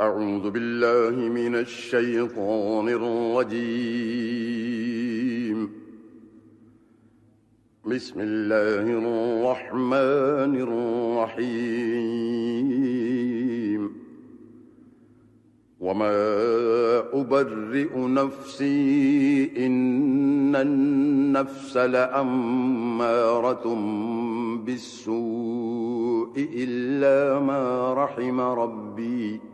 أعوذ بالله من الشيطان الرجيم. بسم الله الرحمن الرحيم. وما أبرئ نفسي إن النفس لأمارة بالسوء إلا ما رحم ربي.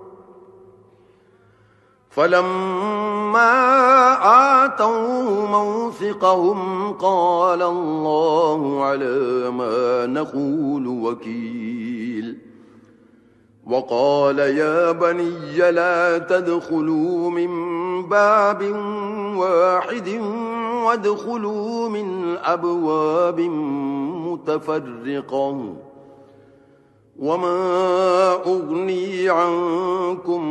فلما آتوا موثقهم قال الله على ما نقول وكيل. وقال يا بني لا تدخلوا من باب واحد وادخلوا من أبواب متفرقة. وما أغني عنكم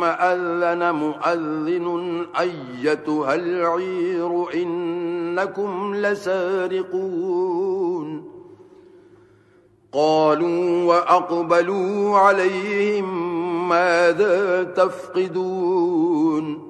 ثم أذن مؤذن أيتها العير إنكم لسارقون. قالوا وأقبلوا عليهم ماذا تفقدون؟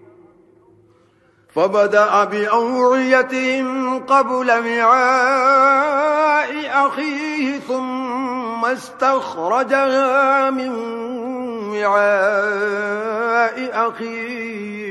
فبدأ بأوعيتهم قبل وعاء أخيه ثم استخرجها من وعاء أخيه.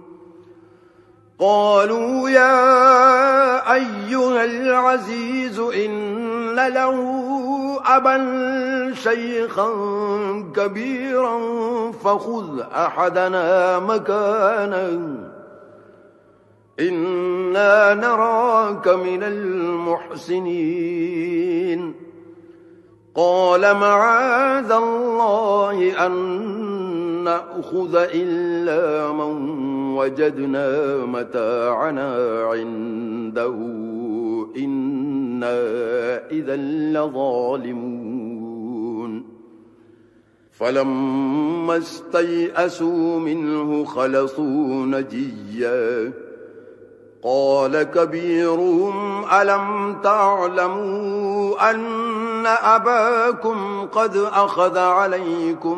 قالوا يا أيها العزيز إن له أبا شيخا كبيرا فخذ أحدنا مكانا. إنا نراك من المحسنين. قال معاذ الله أن نأخذ إلا من وجدنا متاعنا عنده. إنا إذا لظالمون. فلما استيأسوا منه خلصوا نجيا. قال كبيرهم ألم تعلموا أن أباكم قد أخذ عليكم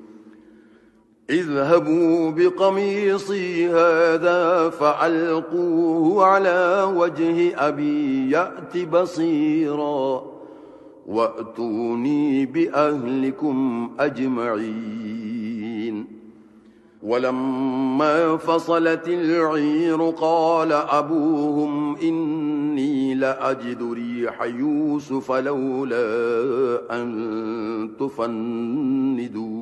اذهبوا بقميصي هذا فعلقوه على وجه أبي يأت بصيرا وأتوني بأهلكم أجمعين. ولما فصلت العير قال أبوهم إني لأجد ريح يوسف لولا أن تفندون.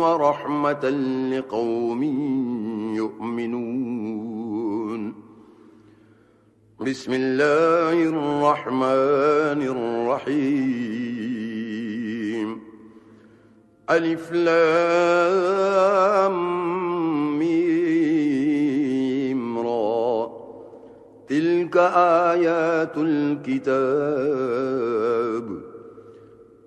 ورحمة لقوم يؤمنون. بسم الله الرحمن الرحيم. ألف لام ميم را. تلك آيات الكتاب.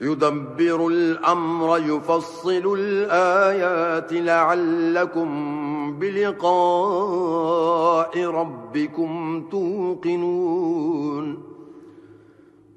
يدبر الأمر يفصل الآيات لعلكم بلقاء ربكم توقنون.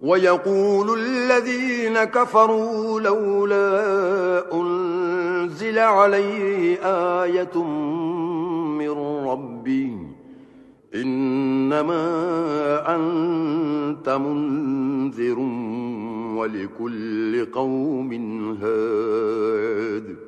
ويقول الذين كفروا لولا أنزل عليه آية من ربي إنما أنت منذر ولكل قوم هاد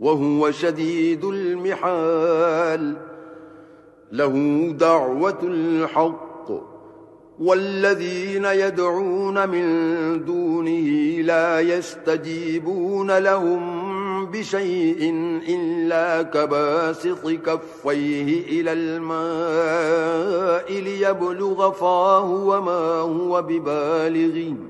وهو شديد المحال. له دعوة الحق والذين يدعون من دونه لا يستجيبون لهم بشيء إلا كباسط كفيه إلى الماء ليبلغ فاه وما هو ببالغين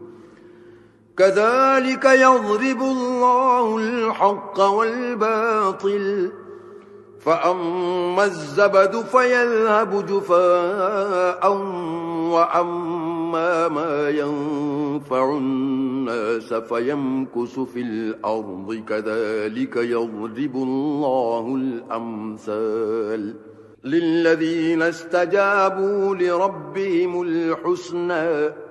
كذلك يضرب الله الحق والباطل فأما الزبد فيلهب جفاء وأما ما ينفع الناس فيمكس في الأرض كذلك يضرب الله الأمثال. للذين استجابوا لربهم الحسنى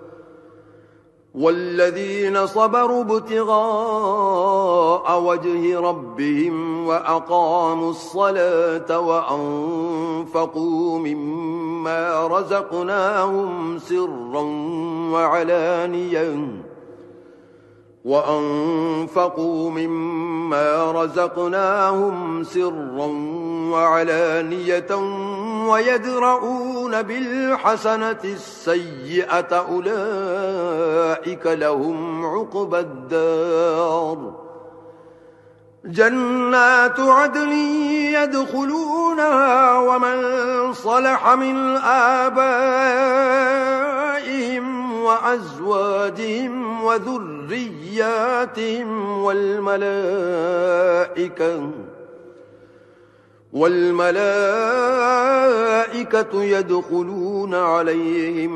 والذين صبروا ابتغاء وجه ربهم وأقاموا الصلاة وأنفقوا مما رزقناهم سرا وعلانيا وأنفقوا مما رزقناهم سرا وعلانية ويدرؤون بالحسنة السيئة أولئك لهم عقب الدار جنات عدن يدخلونها ومن صلح من آبائهم وأزواجهم وذرياتهم والملائكة والملائكة يدخلون عليهم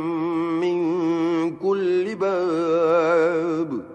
من كل باب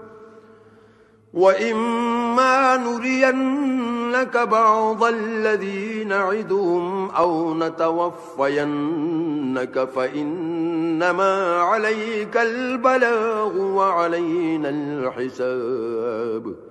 وَإِمَّا نُرِيَنَّكَ بَعْضَ الَّذِي نَعِدُهُمْ أَوْ نَتَوَفَّيَنَّكَ فَإِنَّمَا عَلَيْكَ الْبَلَاغُ وَعَلَيْنَا الْحِسَابُ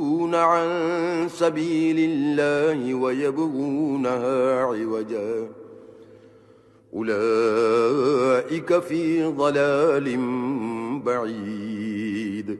يضلون عن سبيل الله ويبغونها عوجا. أولئك في ضلال بعيد.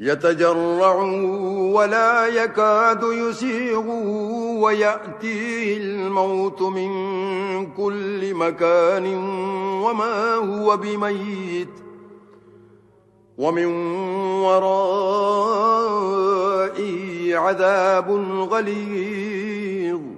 يتجرع ولا يكاد يسيغ ويأتيه الموت من كل مكان وما هو بميت ومن ورائه عذاب غليظ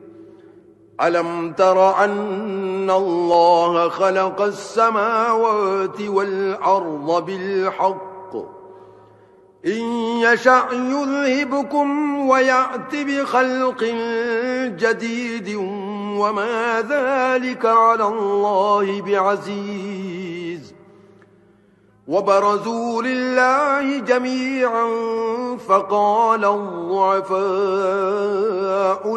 ألم تر أن الله خلق السماوات والأرض بالحق إن يشع يذهبكم ويأت بخلق جديد وما ذلك على الله بعزيز وبرزوا لله جميعا فقال الضعفاء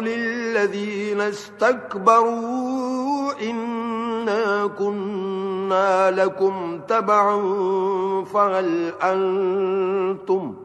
للذين استكبروا إنا كنا لكم تبعا فهل أنتم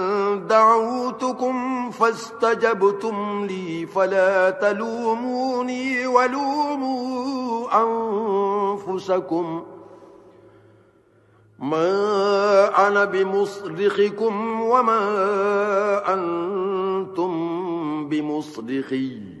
دعوتكم فاستجبتم لي فلا تلوموني ولوموا أنفسكم. ما أنا بمصرخكم وما أنتم بمصرخين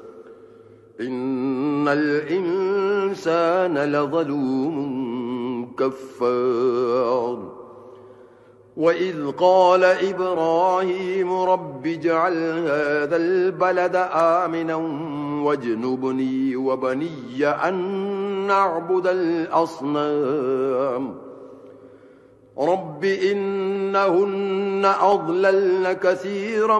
إن الإنسان لظلوم كفار. وإذ قال إبراهيم رب جعل هذا البلد آمنا واجنبني وبني أن نعبد الأصنام. رب إنهن أضللن كثيرا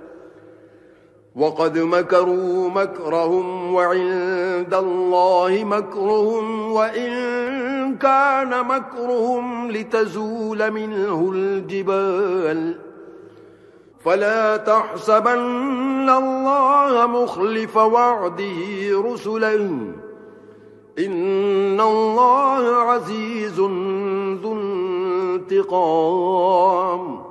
وقد مكروا مكرهم وعند الله مكرهم وإن كان مكرهم لتزول منه الجبال فلا تحسبن الله مخلف وعده رسلا إن الله عزيز ذو انتقام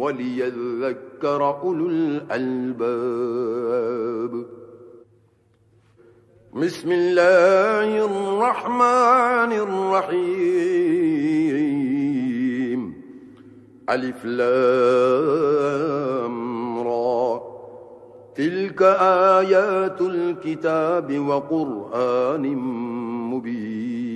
وليذكر أولو الألباب. بسم الله الرحمن الرحيم. ألف لام را. تلك آيات الكتاب وقرآن مبين.